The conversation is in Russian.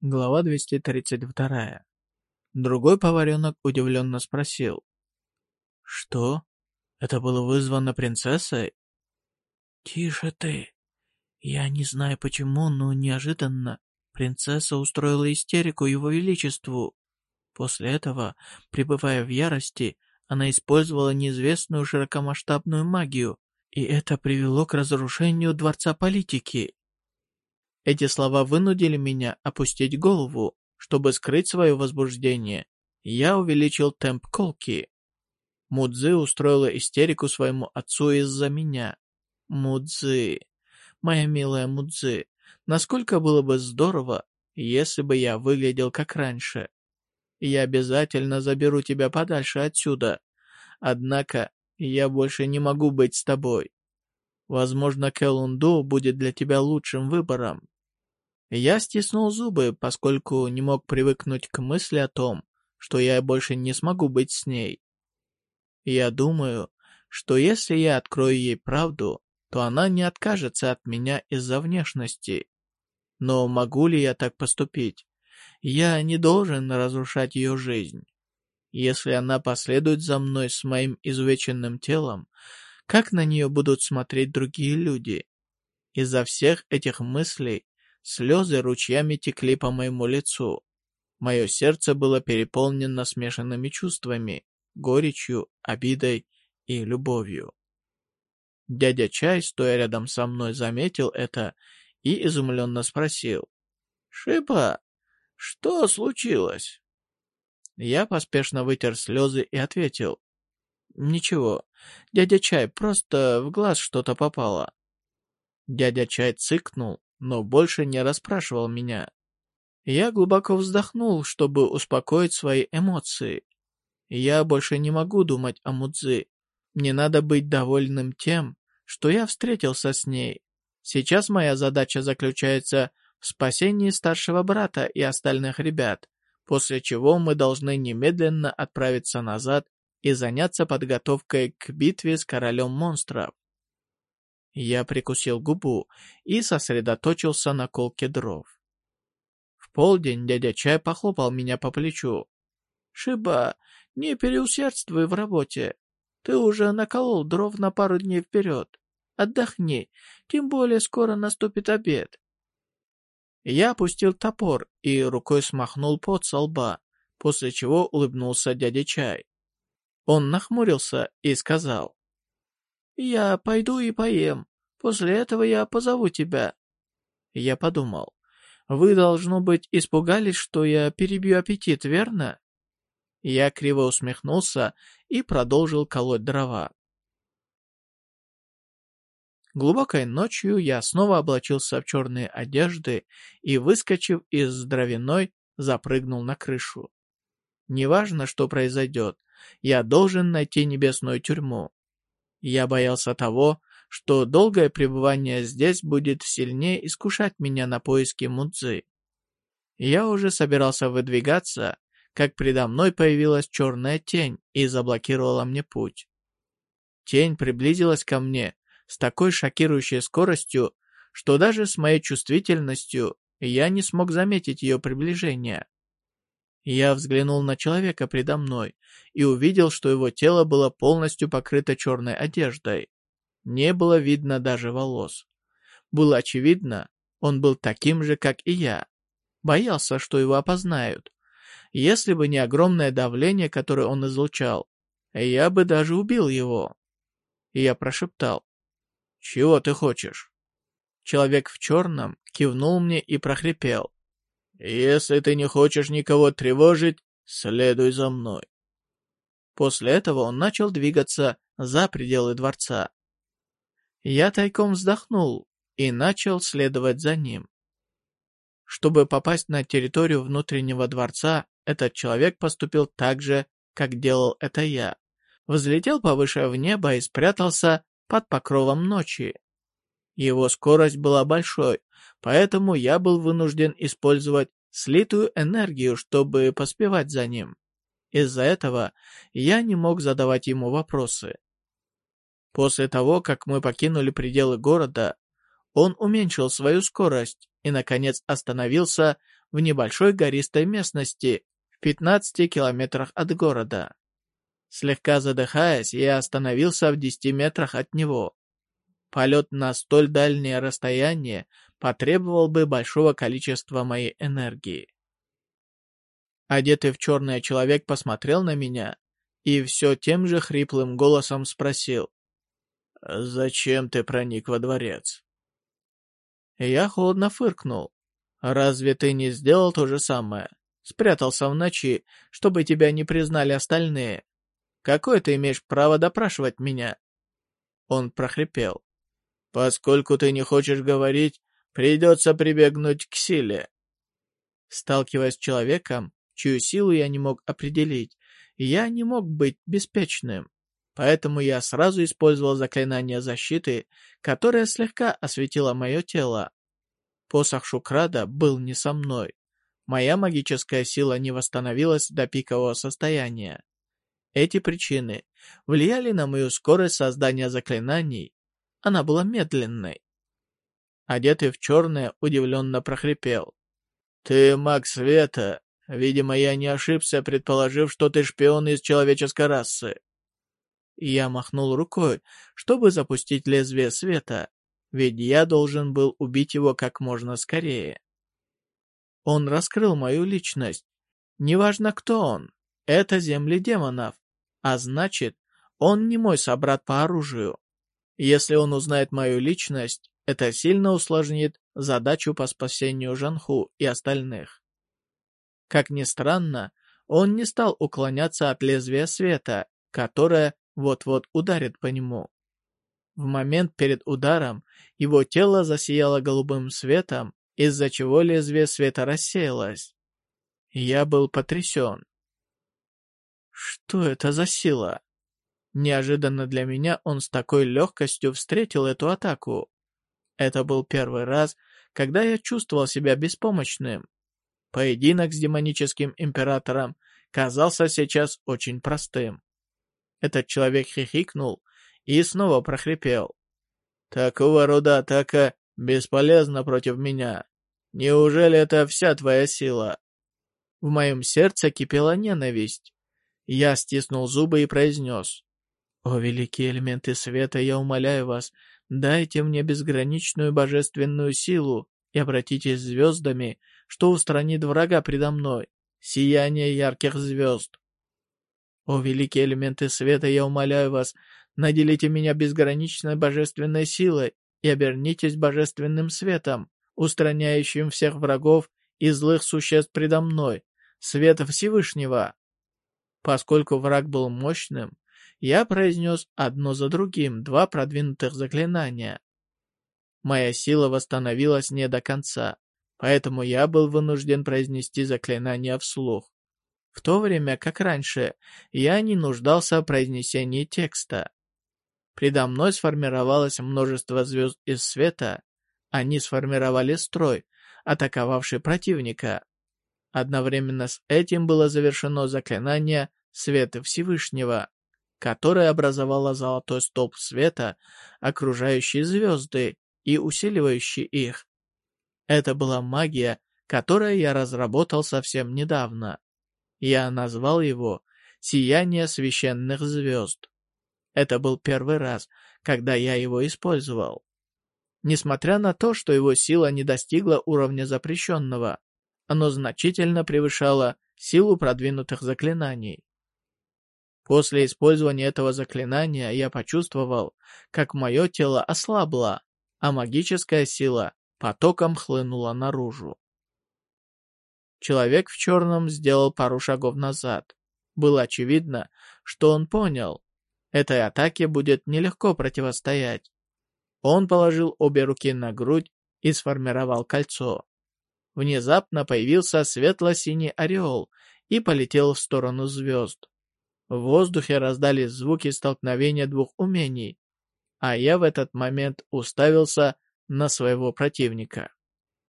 Глава 232. Другой поваренок удивленно спросил. «Что? Это было вызвано принцессой?» «Тише ты. Я не знаю почему, но неожиданно принцесса устроила истерику его величеству. После этого, пребывая в ярости, она использовала неизвестную широкомасштабную магию, и это привело к разрушению Дворца Политики. Эти слова вынудили меня опустить голову, чтобы скрыть свое возбуждение. Я увеличил темп колки. Мудзи устроила истерику своему отцу из-за меня. Мудзи, моя милая Мудзи, насколько было бы здорово, если бы я выглядел как раньше. Я обязательно заберу тебя подальше отсюда. Однако я больше не могу быть с тобой. Возможно, Кэлунду будет для тебя лучшим выбором. Я стиснул зубы, поскольку не мог привыкнуть к мысли о том, что я больше не смогу быть с ней. Я думаю, что если я открою ей правду, то она не откажется от меня из-за внешности. Но могу ли я так поступить? Я не должен разрушать ее жизнь. Если она последует за мной с моим изувеченным телом, как на нее будут смотреть другие люди? Из-за всех этих мыслей Слезы ручьями текли по моему лицу. Мое сердце было переполнено смешанными чувствами, горечью, обидой и любовью. Дядя Чай, стоя рядом со мной, заметил это и изумленно спросил. «Шипа, что случилось?» Я поспешно вытер слезы и ответил. «Ничего, дядя Чай, просто в глаз что-то попало». Дядя Чай цыкнул но больше не расспрашивал меня. Я глубоко вздохнул, чтобы успокоить свои эмоции. Я больше не могу думать о Мудзи. Мне надо быть довольным тем, что я встретился с ней. Сейчас моя задача заключается в спасении старшего брата и остальных ребят, после чего мы должны немедленно отправиться назад и заняться подготовкой к битве с королем монстров. Я прикусил губу и сосредоточился на колке дров. В полдень дядя Чай похлопал меня по плечу. «Шиба, не переусердствуй в работе. Ты уже наколол дров на пару дней вперед. Отдохни, тем более скоро наступит обед». Я опустил топор и рукой смахнул пот со лба, после чего улыбнулся дядя Чай. Он нахмурился и сказал. «Я пойду и поем. После этого я позову тебя». Я подумал. «Вы, должно быть, испугались, что я перебью аппетит, верно?» Я криво усмехнулся и продолжил колоть дрова. Глубокой ночью я снова облачился в черные одежды и, выскочив из дровяной, запрыгнул на крышу. Неважно, что произойдет, я должен найти небесную тюрьму. Я боялся того, что долгое пребывание здесь будет сильнее искушать меня на поиски Мудзы. Я уже собирался выдвигаться, как предо мной появилась черная тень и заблокировала мне путь. Тень приблизилась ко мне с такой шокирующей скоростью, что даже с моей чувствительностью я не смог заметить ее приближение. Я взглянул на человека предо мной и увидел, что его тело было полностью покрыто черной одеждой. Не было видно даже волос. Было очевидно, он был таким же, как и я. Боялся, что его опознают. Если бы не огромное давление, которое он излучал, я бы даже убил его. И я прошептал. «Чего ты хочешь?» Человек в черном кивнул мне и прохрипел. «Если ты не хочешь никого тревожить, следуй за мной». После этого он начал двигаться за пределы дворца. Я тайком вздохнул и начал следовать за ним. Чтобы попасть на территорию внутреннего дворца, этот человек поступил так же, как делал это я. Взлетел повыше в небо и спрятался под покровом ночи. Его скорость была большой, поэтому я был вынужден использовать слитую энергию, чтобы поспевать за ним. Из-за этого я не мог задавать ему вопросы. После того, как мы покинули пределы города, он уменьшил свою скорость и, наконец, остановился в небольшой гористой местности в 15 километрах от города. Слегка задыхаясь, я остановился в 10 метрах от него. Полет на столь дальнее расстояние потребовал бы большого количества моей энергии. Одетый в черное человек посмотрел на меня и все тем же хриплым голосом спросил. «Зачем ты проник во дворец?» Я холодно фыркнул. «Разве ты не сделал то же самое? Спрятался в ночи, чтобы тебя не признали остальные. Какое ты имеешь право допрашивать меня?» Он прохрипел. «Поскольку ты не хочешь говорить, придется прибегнуть к силе». Сталкиваясь с человеком, чью силу я не мог определить, я не мог быть беспечным. Поэтому я сразу использовал заклинание защиты, которое слегка осветило мое тело. Посох Шукрада был не со мной. Моя магическая сила не восстановилась до пикового состояния. Эти причины влияли на мою скорость создания заклинаний. Она была медленной. Одетый в черное, удивленно прохрипел. «Ты маг света. Видимо, я не ошибся, предположив, что ты шпион из человеческой расы. Я махнул рукой, чтобы запустить лезвие света, ведь я должен был убить его как можно скорее. Он раскрыл мою личность. Неважно, кто он, это земли демонов, а значит, он не мой собрат по оружию. Если он узнает мою личность, это сильно усложнит задачу по спасению Жанху и остальных. Как ни странно, он не стал уклоняться от лезвия света, которое вот-вот ударит по нему. В момент перед ударом его тело засияло голубым светом, из-за чего лезвие света рассеялось. Я был потрясен. Что это за сила? Неожиданно для меня он с такой легкостью встретил эту атаку. Это был первый раз, когда я чувствовал себя беспомощным. Поединок с демоническим императором казался сейчас очень простым. Этот человек хихикнул и снова прохрипел. «Такого рода атака бесполезна против меня. Неужели это вся твоя сила?» В моем сердце кипела ненависть. Я стиснул зубы и произнес. «О, великие элементы света, я умоляю вас, дайте мне безграничную божественную силу и обратитесь звездами, что устранит врага предо мной, сияние ярких звезд. О, великие элементы света, я умоляю вас, наделите меня безграничной божественной силой и обернитесь божественным светом, устраняющим всех врагов и злых существ предо мной, света Всевышнего. Поскольку враг был мощным, я произнес одно за другим два продвинутых заклинания. Моя сила восстановилась не до конца, поэтому я был вынужден произнести заклинание вслух в то время как раньше я не нуждался в произнесении текста. Предо мной сформировалось множество звезд из света, они сформировали строй, атаковавший противника. Одновременно с этим было завершено заклинание Света Всевышнего, которое образовало золотой столб света, окружающий звезды и усиливающий их. Это была магия, которую я разработал совсем недавно. Я назвал его «Сияние священных звезд». Это был первый раз, когда я его использовал. Несмотря на то, что его сила не достигла уровня запрещенного, оно значительно превышало силу продвинутых заклинаний. После использования этого заклинания я почувствовал, как мое тело ослабло, а магическая сила потоком хлынула наружу. Человек в черном сделал пару шагов назад. Было очевидно, что он понял. Этой атаке будет нелегко противостоять. Он положил обе руки на грудь и сформировал кольцо. Внезапно появился светло-синий ореол и полетел в сторону звезд. В воздухе раздались звуки столкновения двух умений, а я в этот момент уставился на своего противника.